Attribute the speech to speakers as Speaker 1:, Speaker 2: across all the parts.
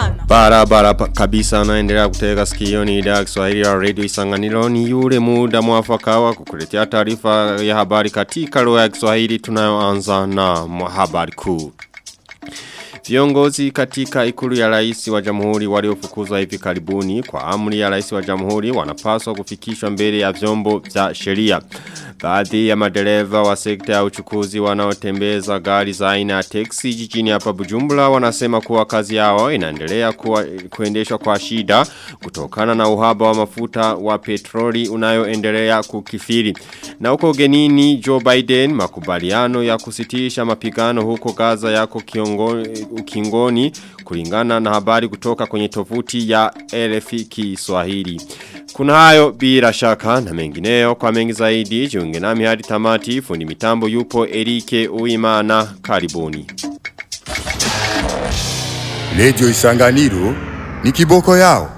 Speaker 1: kumana
Speaker 2: Barabara pa- kabisa naendelea kutega sikio ni idhaa Kiswahili ya Radio Isanganiro ni yule muda mwafaka wa kukuletea taarifa ya habari katika lugha ya Kiswahili tunayoanza na habari kuu. Viongozi katika ikulu ya rais wa jamhuri waliofukuzwa hivi karibuni kwa amri ya rais wa jamhuri wanapaswa kufikishwa mbele ya vyombo vya sheria. Baadhi ya madereva wa sekta ya uchukuzi wanaotembeza gari za aina ya teksi jijini hapa Bujumbura wanasema kuwa kazi yao inaendelea kuendeshwa kwa shida kutokana na uhaba wa mafuta wa petroli unayoendelea kukifiri. Na huko genini Joe Biden makubaliano ya kusitisha mapigano huko Gaza yako kiongo, ukingoni kulingana na habari kutoka kwenye tovuti ya RFI Kiswahili. Kuna hayo bila shaka na mengineyo kwa mengi zaidi jiunge nami hadi tamati fundi mitambo yupo Erike Uimana karibuni.
Speaker 3: Radio Isanganiro ni kiboko yao.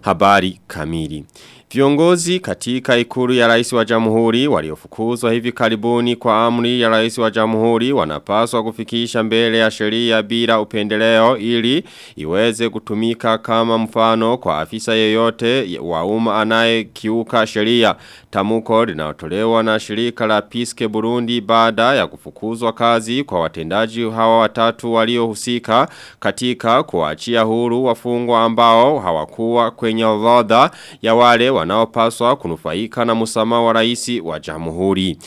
Speaker 2: Habari kamili. Viongozi katika ikuru ya rais wa jamhuri waliofukuzwa hivi karibuni kwa amri ya rais wa jamhuri wanapaswa kufikisha mbele ya sheria bila upendeleo ili iweze kutumika kama mfano kwa afisa yeyote wa umma anayekiuka sheria. Tamuko linalotolewa na shirika la Piske Burundi baada ya kufukuzwa kazi kwa watendaji hawa watatu waliohusika katika kuachia huru wafungwa ambao hawakuwa kwenye orodha ya wale wanaopaswa kunufaika na musama wa raisi wa jamhuri.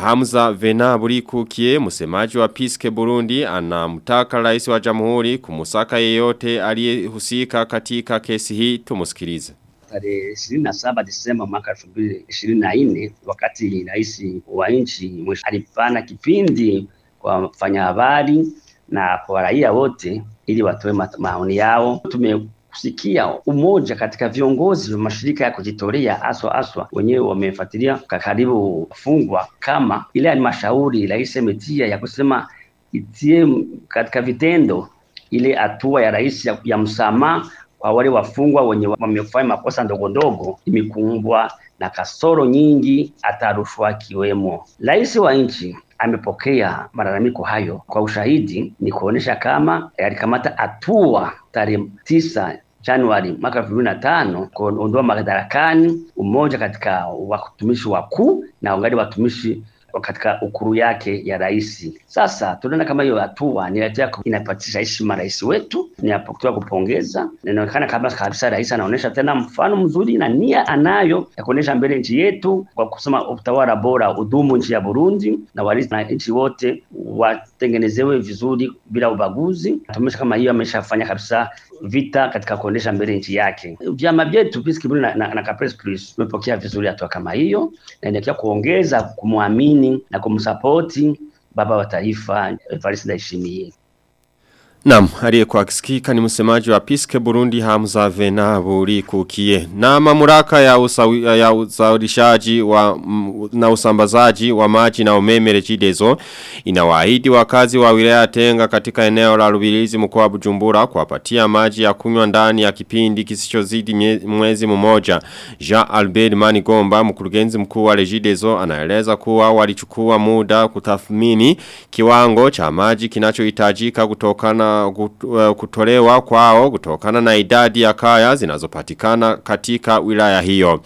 Speaker 2: Hamza Venaburi Kukie, musemaji wa Piske Burundi, anamtaka raisi wa jamhuri kumusaka yeyote aliyehusika katika kesi hii tumusikilize
Speaker 4: tarehe ishirini na saba Disemba mwaka elfu mbili ishirini na nne wakati rais wa nchi alipana kipindi kwa wafanyhabari na kwa raia wote ili watoe maoni yao. Tumekusikia umoja katika viongozi wa mashirika ya kujitolea aswa aswa wenyewe wamefuatilia kwa karibu fungwa kama ile halmashauri rais ametia ya kusema itie katika vitendo ile hatua ya rais ya, ya msamaha kwa wale wafungwa wenye wamefanya makosa ndogo ndogo imekumbwa na kasoro nyingi, hata rushwa kiwemo. Rais wa nchi amepokea malalamiko hayo. Kwa ushahidi ni kuonyesha kama alikamata hatua tarehe tisa Januari mwaka elfu mbili na tano kuondoa madarakani umoja katika watumishi wakuu na wangali watumishi katika ukuru yake ya rais. Sasa tunaona kama hiyo hatua ni hatua inapatisha heshima rais wetu, ni kutoa kupongeza. Inaonekana kama kabisa rais anaonyesha tena mfano mzuri na nia anayo ya kuonyesha mbele nchi yetu kwa kusema utawala bora udumu nchi ya Burundi na wali na nchi wote watengenezewe vizuri bila ubaguzi. Tumesha kama hiyo ameshafanya kabisa vita katika kuendesha mbele nchi yake. Vyama vyetu Peace Kibuli na, na, na Kapresi Plus tumepokea vizuri hatua kama hiyo na inaelekea kuongeza kumwamini na kumsapoti baba wa taifa Evariste Ndayishimiye.
Speaker 2: Naam, aliyekuwa akisikika ni msemaji wa Piske Burundi Hamza Venaburi Kukie. Na mamlaka ya usawi, ya wa na usambazaji wa maji na umeme Regideso inawaahidi wakazi wa wilaya Tenga katika eneo la Rubirizi mkoa wa Bujumbura kuwapatia maji ya kunywa ndani ya kipindi kisichozidi mwezi mmoja. Jean Albert Manigomba mkurugenzi mkuu wa Regideso anaeleza kuwa walichukua muda kutathmini kiwango cha maji kinachohitajika kutokana kutolewa kwao kutokana na idadi ya kaya zinazopatikana katika wilaya hiyo.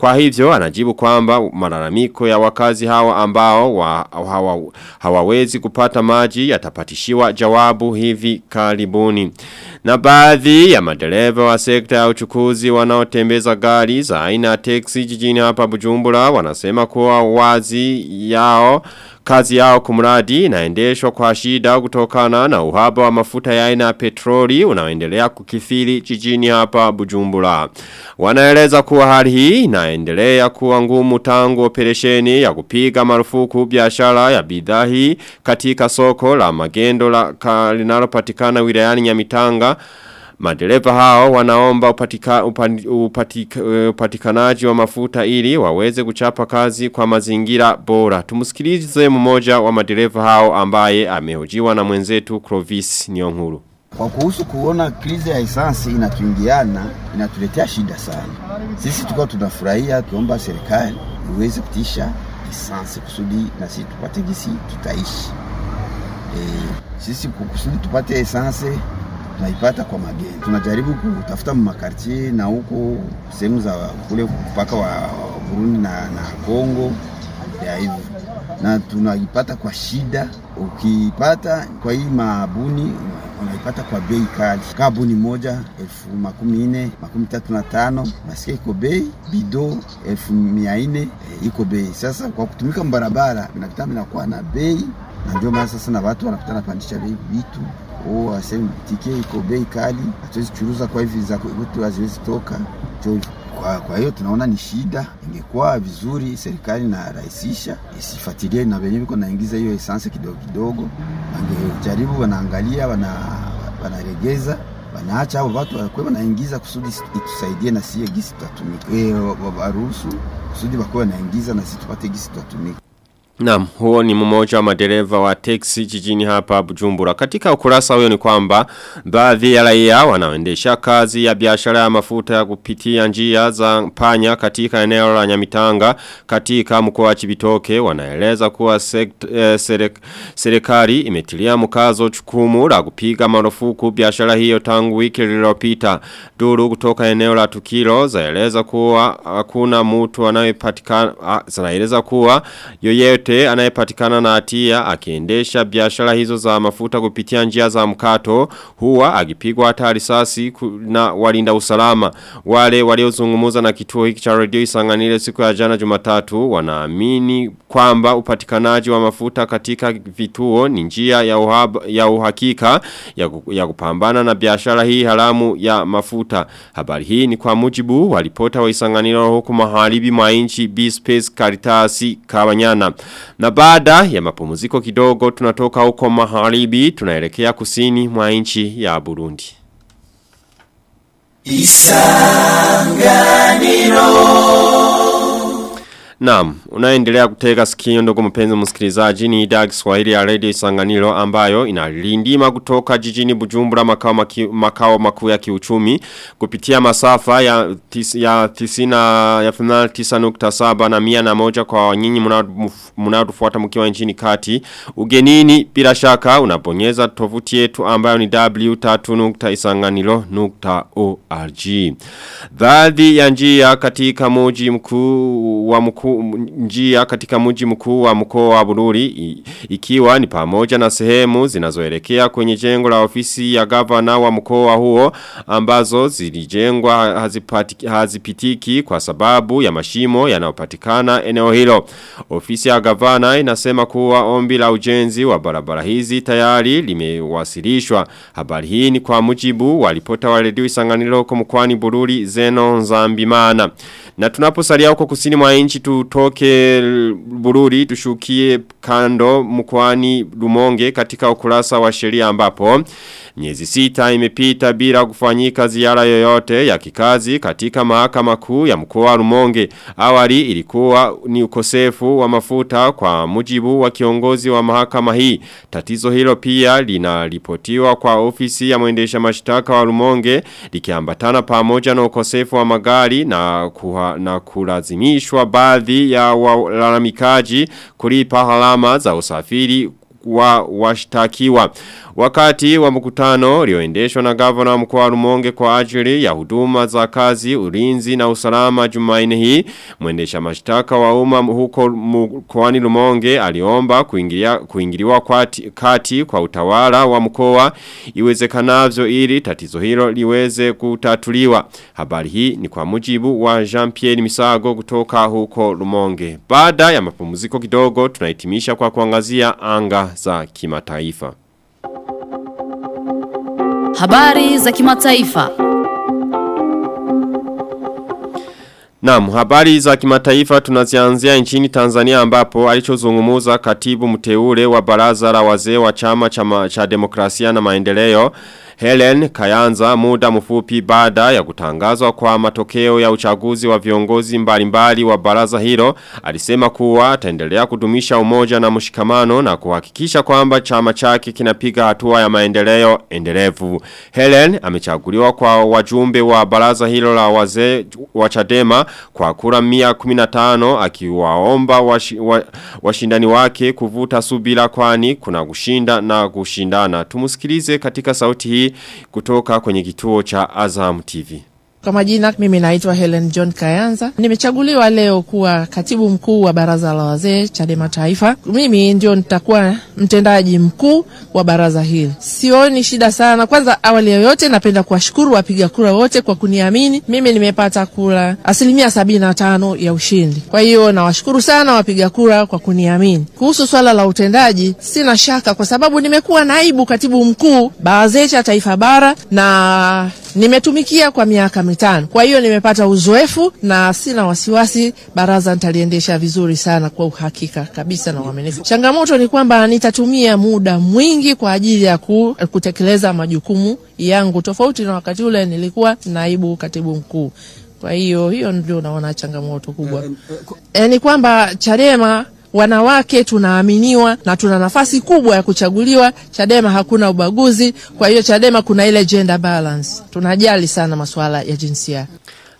Speaker 2: Kwa hivyo anajibu kwamba malalamiko ya wakazi hawa ambao wa, hawa, hawawezi kupata maji yatapatishiwa jawabu hivi karibuni. Na baadhi ya madereva wa sekta ya uchukuzi wanaotembeza gari za aina ya teksi jijini hapa Bujumbura wanasema kuwa wazi yao kazi yao kumradi inaendeshwa kwa shida kutokana na uhaba wa mafuta ya aina ya petroli unaoendelea kukithiri jijini hapa Bujumbura. Wanaeleza kuwa hali hii inaendelea kuwa ngumu tangu operesheni ya kupiga marufuku biashara ya bidhaa hii katika soko la magendo la linalopatikana wilayani Nyamitanga Madereva hao wanaomba upatika, upatika, upatikanaji wa mafuta ili waweze kuchapa kazi kwa mazingira bora. Tumusikilize mmoja wa madereva hao ambaye amehojiwa na mwenzetu Clovis Nyonguru.
Speaker 5: Kwa kuhusu kuona krizi ya esansi inatuingiana inatuletea shida sana. Sisi tulikuwa tunafurahia, tuomba serikali iweze kutisha esansi kusudi na sisi tupate gisi tutaishi. E, sisi kusudi tupate esansi tunaipata kwa mageni. Tunajaribu kutafuta makartie na huko sehemu za kule mpaka wa Burundi na, na Kongo ya hivyo, na tunaipata kwa shida. Ukipata kwa hii mabuni unaipata kwa bei kali. Kabuni moja elfu makumi nne makumi tatu na tano. Nasikia iko bei, bido elfu mia nne e, iko bei. Sasa kwa kutumika mbarabara vinapita vinakuwa na bei, na ndio maana sasa na watu wanakuta napandisha bei vitu. O aseme tike iko bei kali, hatuwezi churuza kwa hivi za kwetu haziwezi toka. Cho kwa, kwa hiyo tunaona ni shida. Ingekuwa vizuri serikali na rahisisha isifuatilie na wenyewe viko naingiza hiyo esanse kidogo kidogo, wangejaribu wanaangalia, wana wanaregeza wanaacha hao watu wakuwe wanaingiza kusudi itusaidie na sie gisi tutatumika. E, waruhusu kusudi wakuwe wanaingiza na sisi tupate gisi tutatumika.
Speaker 2: Naam, huo ni mmoja wa madereva wa teksi jijini hapa Bujumbura. Katika ukurasa huyo ni kwamba baadhi ya raia wanaoendesha kazi ya biashara ya mafuta ya kupitia njia za panya katika eneo la Nyamitanga katika mkoa wa Chibitoke wanaeleza kuwa eh, serikali imetilia mkazo chukumu la kupiga marufuku biashara hiyo tangu wiki lililopita. Duru kutoka eneo la Tukilo zaeleza kuwa hakuna mtu anayepatikana zinaeleza kuwa yoyote yoyote anayepatikana na hatia akiendesha biashara hizo za mafuta kupitia njia za mkato huwa akipigwa hata risasi na walinda usalama. Wale waliozungumza na kituo hiki cha radio Isanganile siku ya jana Jumatatu wanaamini kwamba upatikanaji wa mafuta katika vituo ni njia ya uhab, ya uhakika ya, ya kupambana na biashara hii haramu ya mafuta. Habari hii ni kwa mujibu wa ripota wa Isanganile huku maharibi mwa inchi B-Space Karitasi Kabanyana na baada ya mapumziko kidogo tunatoka huko maharibi tunaelekea kusini mwa nchi ya Burundi. Isanganiro Naam, unaendelea kutega sikio ndugu mpenzi msikilizaji ni idhaa Kiswahili ya Radio Isanganiro ambayo inalindima kutoka jijini Bujumbura makao maki, makao makuu ya kiuchumi kupitia masafa ya tis, ya tisina ya final 9.7 na mia na moja kwa nyinyi mnaotufuata mkiwa nchini kati. Ugenini bila shaka unabonyeza tovuti yetu ambayo ni w3.isanganiro.org. Dadi ya njia katika moji mkuu wa mkuu njia katika mji mkuu wa mkoa wa Bururi ikiwa ni pamoja na sehemu zinazoelekea kwenye jengo la ofisi ya gavana wa mkoa huo ambazo zilijengwa hazipitiki kwa sababu ya mashimo yanayopatikana eneo hilo. Ofisi ya gavana inasema kuwa ombi la ujenzi wa barabara hizi tayari limewasilishwa. Habari hii ni kwa mujibu wa ripota wa redio Isanganiro huko mkoani Bururi Zeno Nzambimana. Na tunaposalia huko kusini mwa nchi tutoke Bururi tushukie kando mkwani Lumonge katika ukurasa wa sheria ambapo miezi sita imepita bila kufanyika ziara yoyote ya kikazi katika mahakama kuu ya mkoa Rumonge. Awali ilikuwa ni ukosefu wa mafuta kwa mujibu wa kiongozi wa mahakama hii. Tatizo hilo pia linaripotiwa kwa ofisi ya mwendesha mashtaka wa Rumonge likiambatana pamoja na ukosefu wa magari na kuha, na kulazimishwa baadhi ya walalamikaji kulipa halama za usafiri wa washtakiwa. Wakati wa mkutano ulioendeshwa na wa mkoa Rumonge kwa ajili ya huduma za kazi, ulinzi na usalama Jumanne hii, mwendesha mashtaka wa umma huko mkoani Rumonge aliomba kuingilia kuingiliwa kati kwa utawala wa mkoa iwezekanavyo ili tatizo hilo liweze kutatuliwa. Habari hii ni kwa mujibu wa Jean-Pierre Misago kutoka huko Rumonge. Baada ya mapumziko kidogo tunahitimisha kwa kuangazia anga za kimataifa.
Speaker 1: Habari za kimataifa.
Speaker 2: Naam, habari za kimataifa tunazianzia nchini Tanzania ambapo alichozungumza katibu mteule wa baraza la wazee wa chama cha, cha demokrasia na maendeleo Helen Kayanza muda mfupi baada ya kutangazwa kwa matokeo ya uchaguzi wa viongozi mbalimbali wa baraza hilo alisema kuwa ataendelea kudumisha umoja na mshikamano na kuhakikisha kwamba chama chake kinapiga hatua ya maendeleo endelevu. Helen amechaguliwa kwa wajumbe wa baraza hilo la wazee wa Chadema kwa kura 115 akiwaomba washi, wa, washindani wake kuvuta subira kwani kuna kushinda na kushindana. Tumusikilize katika sauti hii kutoka kwenye kituo cha Azam TV.
Speaker 6: Kwa majina mimi naitwa Helen John Kayanza. Nimechaguliwa leo kuwa katibu mkuu wa baraza la wazee Chadema Taifa. Mimi ndio nitakuwa mtendaji mkuu wa baraza hili. Sioni shida sana. Kwanza, awali yoyote, napenda kuwashukuru wapiga kura wote kwa kuniamini. Mimi nimepata kura asilimia sabini na tano ya ushindi. Kwa hiyo nawashukuru sana wapiga kura kwa kuniamini. Kuhusu swala la utendaji, sina shaka kwa sababu nimekuwa naibu katibu mkuu Bawazecha Taifa Bara na nimetumikia kwa miaka mitano. Kwa hiyo nimepata uzoefu na sina wasiwasi, baraza nitaliendesha vizuri sana kwa uhakika kabisa na uaminifu. Changamoto ni kwamba nitatumia muda mwingi kwa ajili ya ku, kutekeleza majukumu yangu, tofauti na wakati ule nilikuwa naibu katibu mkuu. Kwa hiyo hiyo ndio naona changamoto kubwa e, ni kwamba Chadema wanawake tunaaminiwa na tuna nafasi kubwa ya kuchaguliwa. Chadema hakuna ubaguzi, kwa hiyo Chadema kuna ile gender balance, tunajali sana masuala ya jinsia.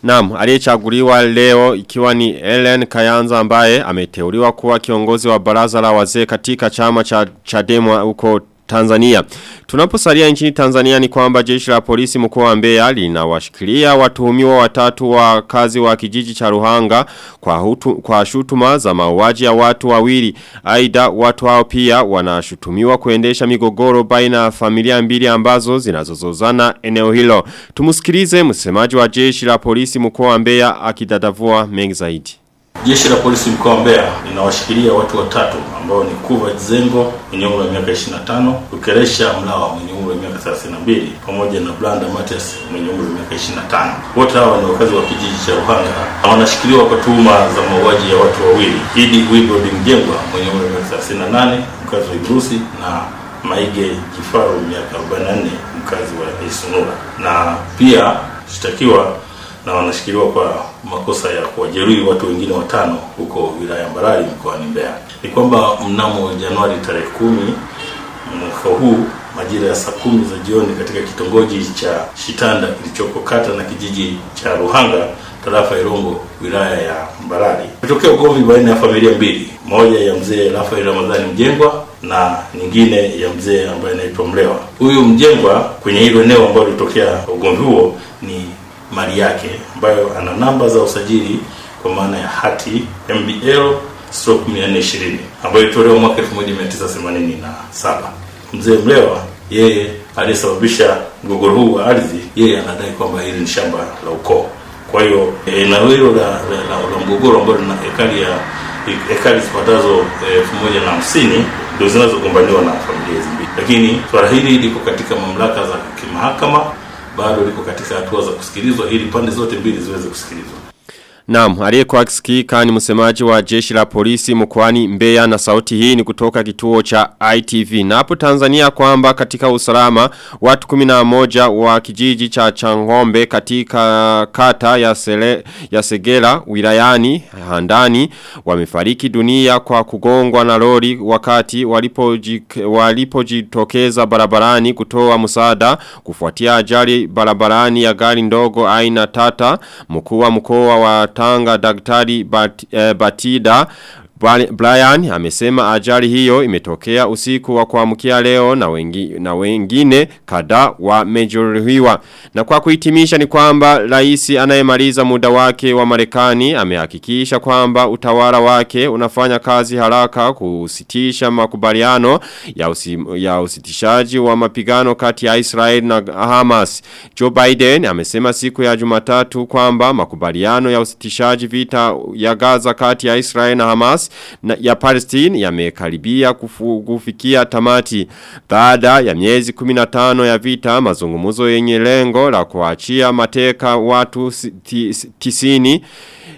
Speaker 2: Naam, aliyechaguliwa leo ikiwa ni Ellen Kayanza ambaye ameteuliwa kuwa kiongozi wa baraza la wazee katika chama cha Chadema huko Tanzania. Tunaposalia nchini Tanzania ni kwamba jeshi la polisi mkoa wa Mbeya linawashikilia watuhumiwa watatu wa kazi wa kijiji cha Ruhanga kwa hutu, kwa shutuma za mauaji ya watu wawili. Aidha watu hao pia wanashutumiwa kuendesha migogoro baina ya familia mbili ambazo zinazozozana eneo hilo. Tumusikilize msemaji wa jeshi la polisi mkoa wa Mbeya akidadavua mengi zaidi.
Speaker 7: Jeshi la polisi mkoa wa Mbeya linawashikilia watu watatu ambao ni Kuva Zengo mwenye umri wa miaka 25, Ukeresha Mlawa mwenye umri wa miaka 32 pamoja na Blanda Matias mwenye umri wa miaka 25. Wote hawa ni wakazi wa kijiji cha Ruhanga na wanashikiliwa kwa tuhuma za mauaji ya watu wawili, Idi Wilbrod Mjengwa mwenye umri wa miaka 38, mkazi wa Ibrusi na Maige Kifaru miaka 44, mkazi wa Isunura. Na pia shtakiwa na wanashikiliwa kwa makosa ya kuwajeruhi watu wengine watano huko wilaya Mbarali mkoani Mbeya. Ni kwamba mnamo Januari tarehe kumi mwaka huu majira ya saa kumi za jioni katika kitongoji cha Shitanda kilichoko kata na kijiji cha Ruhanga tarafa Irongo wilaya ya Mbarali kutokea ugomvi baina ya familia mbili, moja ya mzee Rafael Ramadhani Mjengwa na nyingine ya mzee ambaye anaitwa Mlewa. Huyu Mjengwa kwenye hilo eneo ambalo litokea ugomvi huo ni mali yake ambayo ana namba za usajili kwa maana ya hati MBL stroke 420 ambayo ilitolewa mwaka 1987. Mzee Mlewa yeye aliyesababisha mgogoro huu wa ardhi, yeye anadai kwamba hili ni shamba la ukoo. Kwa hiyo eneo hilo la, la, la, la mgogoro ambayo lina ekari ya ekari zipatazo elfu moja na hamsini ndio zinazogombaniwa na familia hizi mbili, lakini swala hili liko katika mamlaka za kimahakama bado liko katika hatua za kusikilizwa ili pande zote mbili ziweze kusikilizwa.
Speaker 2: Naam, aliyekuwa akisikika ni msemaji wa jeshi la polisi mkoani Mbeya na sauti hii ni kutoka kituo cha ITV. Na hapo Tanzania kwamba katika usalama watu 11 wa kijiji cha Changombe katika kata ya Sele, ya Segela wilayani Handani wamefariki dunia kwa kugongwa na lori wakati walipojitokeza walipo barabarani kutoa musada kufuatia ajali barabarani ya gari ndogo aina tata mkuu wa wa Tanga Daktari Bat, eh, Batida Brian amesema ajali hiyo imetokea usiku wa kuamkia leo na, wengi, na wengine kada wamejeruhiwa. Na kwa kuhitimisha ni kwamba rais anayemaliza muda wake wa Marekani amehakikisha kwamba utawala wake unafanya kazi haraka kusitisha makubaliano ya, usi, ya usitishaji wa mapigano kati ya Israel na Hamas. Joe Biden amesema siku ya Jumatatu kwamba makubaliano ya usitishaji vita ya Gaza kati ya Israel na Hamas na ya Palestine yamekaribia kufikia tamati. Baada ya miezi 15 ya vita mazungumzo yenye lengo la kuachia mateka watu tisini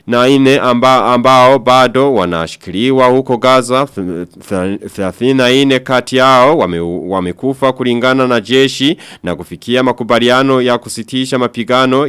Speaker 2: na ine amba, ambao bado wanashikiliwa huko Gaza. 34 kati yao wamekufa wame, kulingana na jeshi na kufikia makubaliano ya kusitisha mapigano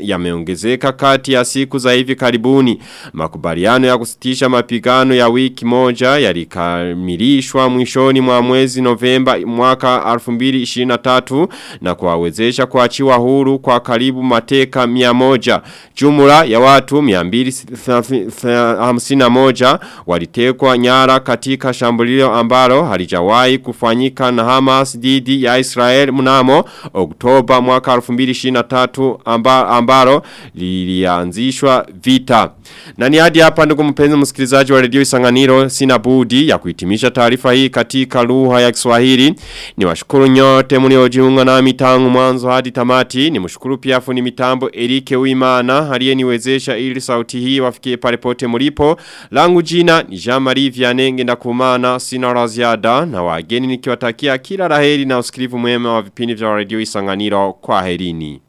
Speaker 2: yameongezeka ya kati ya siku za hivi karibuni. Makubaliano ya kusitisha mapigano ya wiki moja yalikamilishwa mwishoni mwa mwezi Novemba mwaka 2023 na kuwawezesha kuachiwa huru kwa karibu mateka 100 jumla ya watu 251 walitekwa nyara katika shambulio ambalo halijawahi kufanyika na Hamas dhidi ya Israel mnamo Oktoba mwaka 2023 amba, ambalo lilianzishwa vita. Na ni hadi hapa ndugu mpenzi msikilizaji wa redio Isanganiro sina budi ya kuhitimisha taarifa hii katika lugha ya Kiswahili. Ni washukuru nyote mliojiunga nami tangu mwanzo hadi tamati. Ni mshukuru pia fundi mitambo Erike Uimana aliyeniwezesha ili sauti hii wafikie pale pote mulipo. Langu jina ni Jean-Marie Vianenge na kumana sina la ziada na wageni nikiwatakia kila la heri na usikilivu mwema wa vipindi vya radio Isanganiro kwa herini.